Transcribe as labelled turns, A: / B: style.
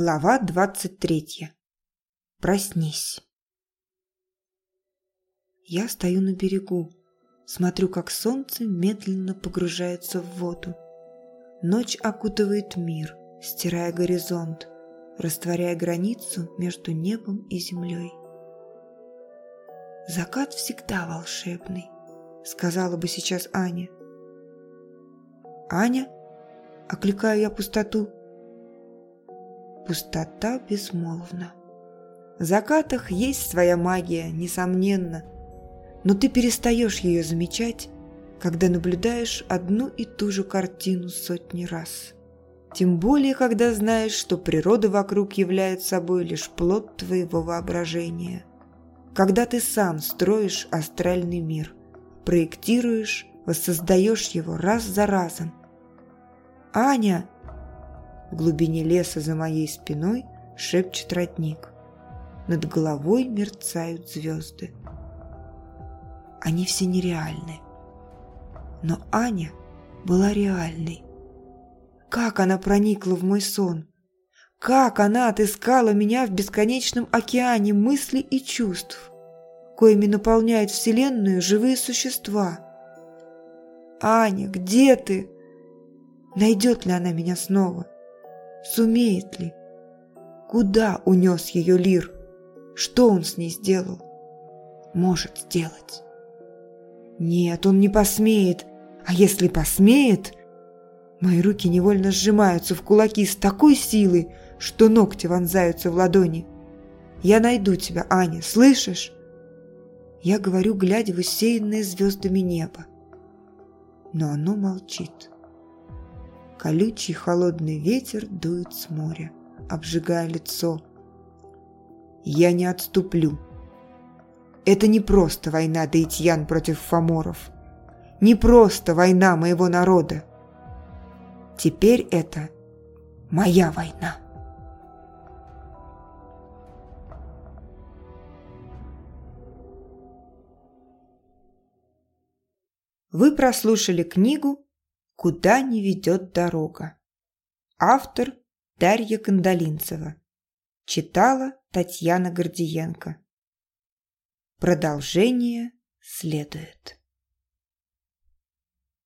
A: Глава двадцать третья. Проснись. Я стою на берегу, смотрю, как солнце медленно погружается в воду. Ночь окутывает мир, стирая горизонт, растворяя границу между небом и землей. Закат всегда волшебный, сказала бы сейчас Аня. Аня? Окликаю я пустоту. Пустота безмолвна. В закатах есть своя магия, несомненно, но ты перестаешь ее замечать, когда наблюдаешь одну и ту же картину сотни раз. Тем более, когда знаешь, что природа вокруг является собой лишь плод твоего воображения. Когда ты сам строишь астральный мир, проектируешь, воссоздаешь его раз за разом. «Аня!» В глубине леса за моей спиной шепчет родник. Над головой мерцают звезды. Они все нереальны. Но Аня была реальной. Как она проникла в мой сон? Как она отыскала меня в бесконечном океане мыслей и чувств, коими наполняют Вселенную живые существа? «Аня, где ты?» Найдет ли она меня снова? Сумеет ли? Куда унес ее Лир? Что он с ней сделал? Может сделать. Нет, он не посмеет. А если посмеет... Мои руки невольно сжимаются в кулаки с такой силой, что ногти вонзаются в ладони. Я найду тебя, Аня, слышишь? Я говорю, глядя в усеянное звездами небо. Но оно молчит. Колючий холодный ветер дует с моря, обжигая лицо. Я не отступлю. Это не просто война Дейтьян против фаморов. Не просто война моего народа. Теперь это моя война. Вы прослушали книгу Куда не ведет дорога. Автор Дарья Кандалинцева. Читала Татьяна Гордиенко. Продолжение следует.